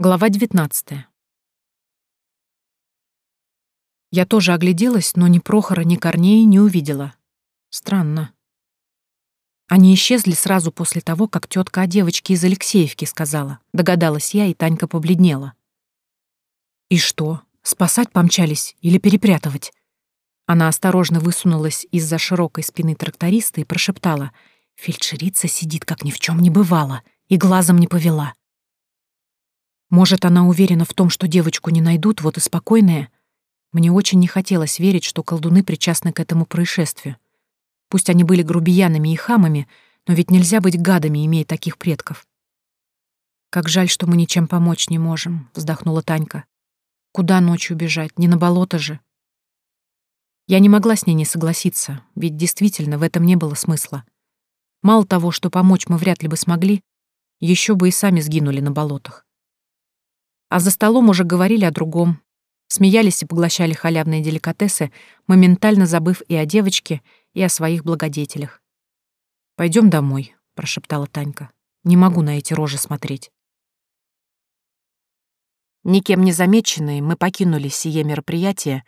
Глава 19. Я тоже огляделась, но ни Прохора, ни Корнея не увидела. Странно. Они исчезли сразу после того, как тетка о девочке из Алексеевки сказала. Догадалась я, и Танька побледнела. И что, спасать помчались или перепрятывать? Она осторожно высунулась из-за широкой спины тракториста и прошептала. Фельдшерица сидит, как ни в чем не бывало, и глазом не повела. Может, она уверена в том, что девочку не найдут, вот и спокойная? Мне очень не хотелось верить, что колдуны причастны к этому происшествию. Пусть они были грубиянами и хамами, но ведь нельзя быть гадами, имея таких предков. «Как жаль, что мы ничем помочь не можем», — вздохнула Танька. «Куда ночью бежать? Не на болото же». Я не могла с ней не согласиться, ведь действительно в этом не было смысла. Мало того, что помочь мы вряд ли бы смогли, еще бы и сами сгинули на болотах. А за столом уже говорили о другом. Смеялись и поглощали халявные деликатесы, моментально забыв и о девочке, и о своих благодетелях. Пойдем домой», — прошептала Танька. «Не могу на эти рожи смотреть». Никем не замеченные, мы покинули сие мероприятие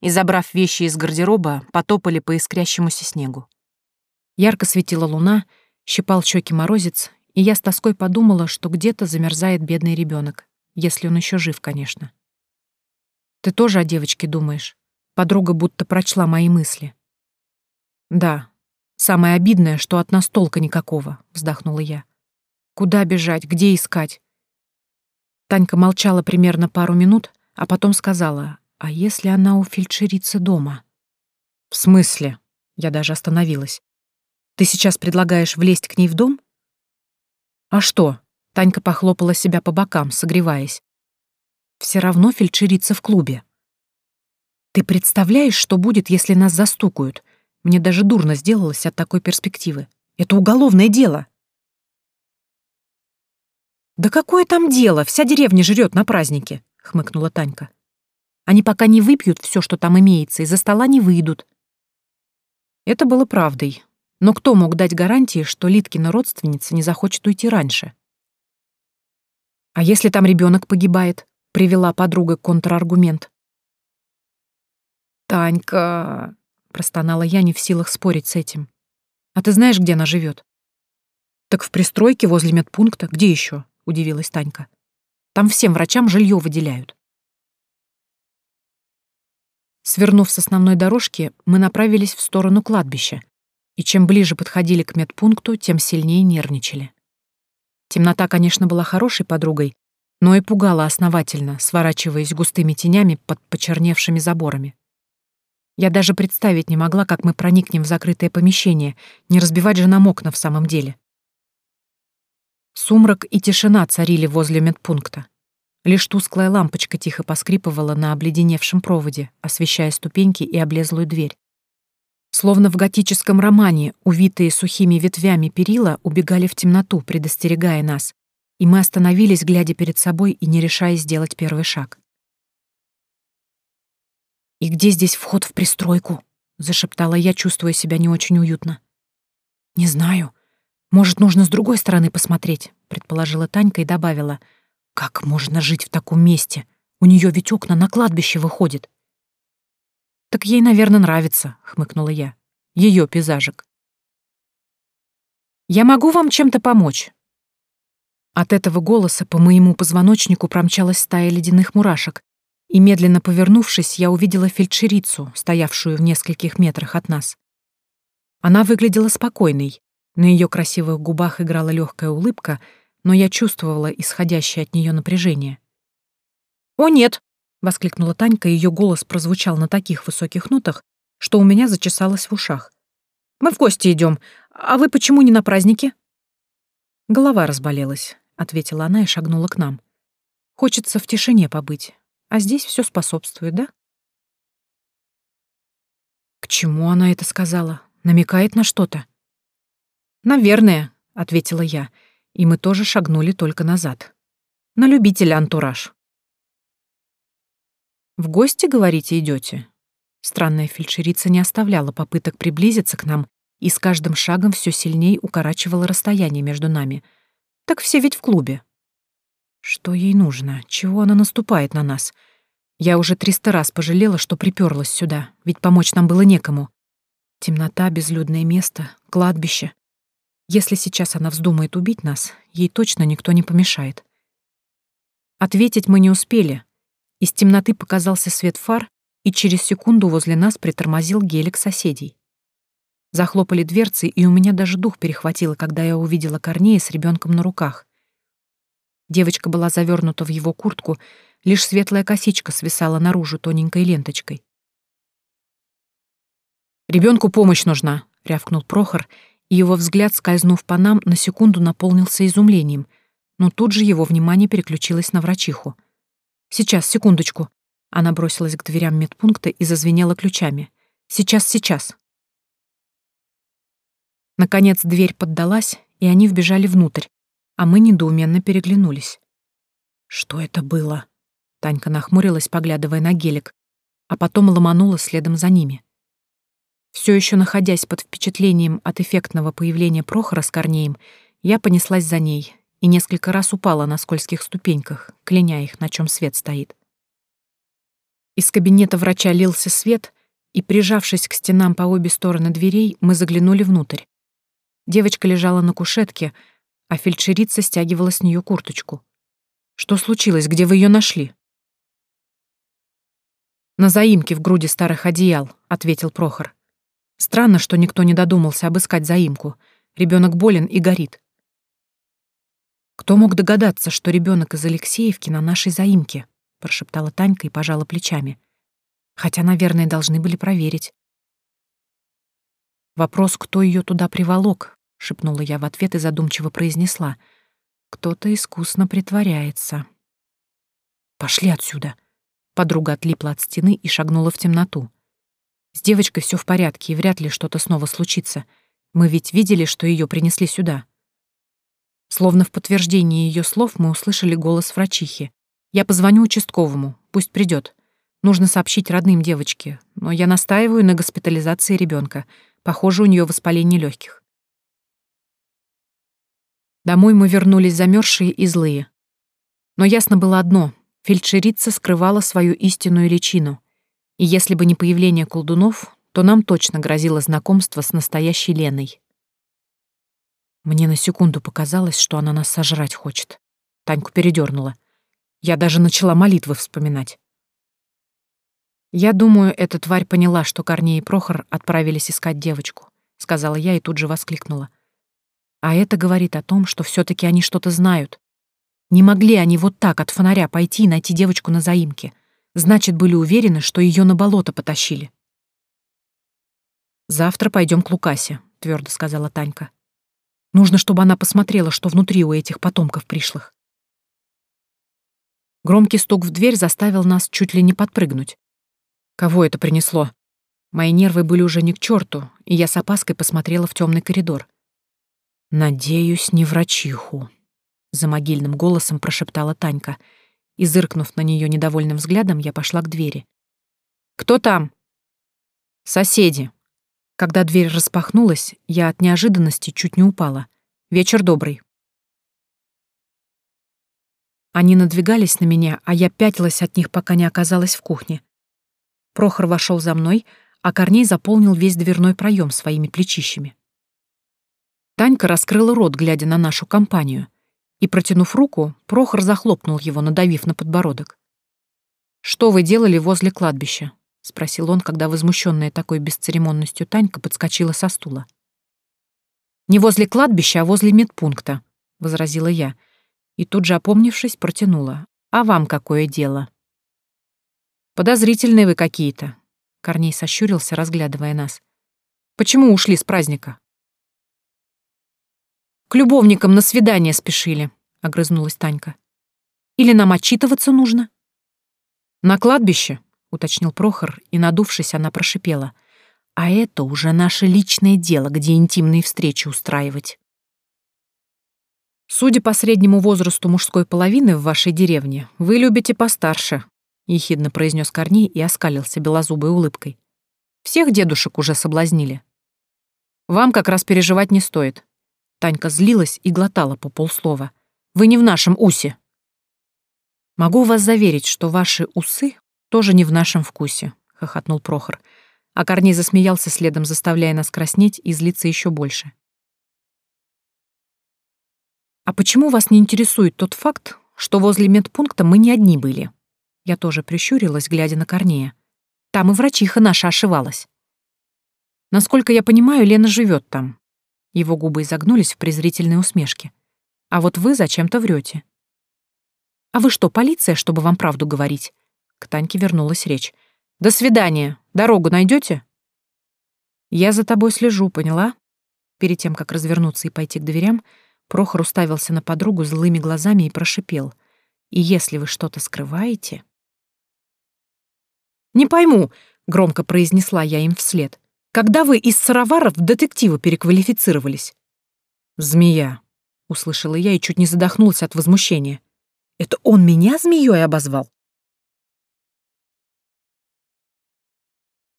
и, забрав вещи из гардероба, потопали по искрящемуся снегу. Ярко светила луна, щипал щеки морозец, и я с тоской подумала, что где-то замерзает бедный ребенок. Если он еще жив, конечно. Ты тоже о девочке думаешь? Подруга будто прочла мои мысли. Да. Самое обидное, что от нас толка никакого, вздохнула я. Куда бежать, где искать? Танька молчала примерно пару минут, а потом сказала, а если она у фельдшерицы дома? В смысле? Я даже остановилась. Ты сейчас предлагаешь влезть к ней в дом? А что? Танька похлопала себя по бокам, согреваясь. Все равно фельдшерица в клубе. Ты представляешь, что будет, если нас застукают? Мне даже дурно сделалось от такой перспективы. Это уголовное дело. Да какое там дело? Вся деревня жрет на празднике, хмыкнула Танька. Они пока не выпьют все, что там имеется, из-за стола не выйдут. Это было правдой. Но кто мог дать гарантии, что Литкина родственница не захочет уйти раньше? «А если там ребенок погибает?» — привела подруга контраргумент. «Танька...» — простонала я, не в силах спорить с этим. «А ты знаешь, где она живет? «Так в пристройке возле медпункта. Где еще? удивилась Танька. «Там всем врачам жилье выделяют». Свернув с основной дорожки, мы направились в сторону кладбища, и чем ближе подходили к медпункту, тем сильнее нервничали. Темнота, конечно, была хорошей подругой, но и пугала основательно, сворачиваясь густыми тенями под почерневшими заборами. Я даже представить не могла, как мы проникнем в закрытое помещение, не разбивать же нам окна в самом деле. Сумрак и тишина царили возле медпункта. Лишь тусклая лампочка тихо поскрипывала на обледеневшем проводе, освещая ступеньки и облезлую дверь. Словно в готическом романе, увитые сухими ветвями перила убегали в темноту, предостерегая нас, и мы остановились, глядя перед собой и не решая сделать первый шаг. «И где здесь вход в пристройку?» — зашептала я, чувствуя себя не очень уютно. «Не знаю. Может, нужно с другой стороны посмотреть», — предположила Танька и добавила. «Как можно жить в таком месте? У нее ведь окна на кладбище выходят». «Так ей, наверное, нравится», — хмыкнула я. Ее пейзажик. «Я могу вам чем-то помочь?» От этого голоса по моему позвоночнику промчалась стая ледяных мурашек, и, медленно повернувшись, я увидела фельдшерицу, стоявшую в нескольких метрах от нас. Она выглядела спокойной, на ее красивых губах играла легкая улыбка, но я чувствовала исходящее от нее напряжение. «О, нет!» — воскликнула Танька, и ее голос прозвучал на таких высоких нотах, что у меня зачесалось в ушах. «Мы в гости идем. А вы почему не на празднике?» «Голова разболелась», — ответила она и шагнула к нам. «Хочется в тишине побыть, а здесь все способствует, да?» «К чему она это сказала? Намекает на что-то?» «Наверное», — ответила я, и мы тоже шагнули только назад. «На любителя антураж». «В гости, говорите, идете? Странная фельдшерица не оставляла попыток приблизиться к нам и с каждым шагом все сильнее укорачивала расстояние между нами. Так все ведь в клубе. Что ей нужно? Чего она наступает на нас? Я уже триста раз пожалела, что приперлась сюда, ведь помочь нам было некому. Темнота, безлюдное место, кладбище. Если сейчас она вздумает убить нас, ей точно никто не помешает. Ответить мы не успели. Из темноты показался свет фар, и через секунду возле нас притормозил гелик соседей. Захлопали дверцы, и у меня даже дух перехватило, когда я увидела Корнея с ребенком на руках. Девочка была завернута в его куртку, лишь светлая косичка свисала наружу тоненькой ленточкой. Ребенку помощь нужна», — рявкнул Прохор, и его взгляд, скользнув по нам, на секунду наполнился изумлением, но тут же его внимание переключилось на врачиху. «Сейчас, секундочку». Она бросилась к дверям медпункта и зазвенела ключами. «Сейчас, сейчас». Наконец дверь поддалась, и они вбежали внутрь, а мы недоуменно переглянулись. «Что это было?» Танька нахмурилась, поглядывая на гелик, а потом ломанула следом за ними. Все еще находясь под впечатлением от эффектного появления Прохора с Корнеем, я понеслась за ней и несколько раз упала на скользких ступеньках, кляня их, на чем свет стоит. Из кабинета врача лился свет, и, прижавшись к стенам по обе стороны дверей, мы заглянули внутрь. Девочка лежала на кушетке, а фельдшерица стягивала с нее курточку. «Что случилось? Где вы ее нашли?» «На заимке в груди старых одеял», — ответил Прохор. «Странно, что никто не додумался обыскать заимку. Ребенок болен и горит». «Кто мог догадаться, что ребенок из Алексеевки на нашей заимке?» — прошептала Танька и пожала плечами. «Хотя, наверное, должны были проверить». Вопрос, кто ее туда приволок, — шепнула я в ответ и задумчиво произнесла. «Кто-то искусно притворяется». «Пошли отсюда!» Подруга отлипла от стены и шагнула в темноту. «С девочкой все в порядке, и вряд ли что-то снова случится. Мы ведь видели, что ее принесли сюда». Словно в подтверждение ее слов мы услышали голос врачихи. «Я позвоню участковому, пусть придет. Нужно сообщить родным девочке, но я настаиваю на госпитализации ребенка. Похоже, у нее воспаление легких. Домой мы вернулись замерзшие и злые. Но ясно было одно — фельдшерица скрывала свою истинную личину. И если бы не появление колдунов, то нам точно грозило знакомство с настоящей Леной. Мне на секунду показалось, что она нас сожрать хочет. Таньку передернула. Я даже начала молитвы вспоминать. «Я думаю, эта тварь поняла, что Корней и Прохор отправились искать девочку», — сказала я и тут же воскликнула. А это говорит о том, что все таки они что-то знают. Не могли они вот так от фонаря пойти и найти девочку на заимке. Значит, были уверены, что ее на болото потащили. «Завтра пойдем к Лукасе», — твердо сказала Танька. «Нужно, чтобы она посмотрела, что внутри у этих потомков пришлых». Громкий стук в дверь заставил нас чуть ли не подпрыгнуть. Кого это принесло? Мои нервы были уже не к черту, и я с опаской посмотрела в темный коридор. «Надеюсь, не врачиху», — за могильным голосом прошептала Танька, и, зыркнув на нее недовольным взглядом, я пошла к двери. «Кто там?» «Соседи». Когда дверь распахнулась, я от неожиданности чуть не упала. «Вечер добрый». Они надвигались на меня, а я пятилась от них, пока не оказалась в кухне. Прохор вошел за мной, а Корней заполнил весь дверной проем своими плечищами. Танька раскрыла рот, глядя на нашу компанию, и, протянув руку, Прохор захлопнул его, надавив на подбородок. «Что вы делали возле кладбища?» — спросил он, когда возмущенная такой бесцеремонностью Танька подскочила со стула. «Не возле кладбища, а возле медпункта», — возразила я, и тут же, опомнившись, протянула. «А вам какое дело?» «Подозрительные вы какие-то», — Корней сощурился, разглядывая нас. «Почему ушли с праздника?» К любовникам на свидание спешили, огрызнулась Танька. Или нам отчитываться нужно? На кладбище, уточнил Прохор, и, надувшись, она прошипела. А это уже наше личное дело, где интимные встречи устраивать. Судя по среднему возрасту мужской половины в вашей деревне, вы любите постарше, ехидно произнес Корней и оскалился белозубой улыбкой. Всех дедушек уже соблазнили. Вам как раз переживать не стоит. Танька злилась и глотала по полслова. «Вы не в нашем усе!» Могу вас заверить, что ваши усы тоже не в нашем вкусе, хохотнул Прохор. А Корней засмеялся следом, заставляя нас краснеть и злиться еще больше. А почему вас не интересует тот факт, что возле медпункта мы не одни были? Я тоже прищурилась, глядя на Корнея. Там и врачиха наша ошивалась. Насколько я понимаю, Лена живет там. Его губы изогнулись в презрительной усмешке. А вот вы зачем-то врете. А вы что, полиция, чтобы вам правду говорить? К Таньке вернулась речь. До свидания. Дорогу найдете? Я за тобой слежу, поняла? Перед тем, как развернуться и пойти к дверям, Прохор уставился на подругу злыми глазами и прошипел. И если вы что-то скрываете... «Не пойму», — громко произнесла я им вслед. «Когда вы из сыроваров в детектива переквалифицировались?» «Змея», — услышала я и чуть не задохнулась от возмущения. «Это он меня змеей обозвал?»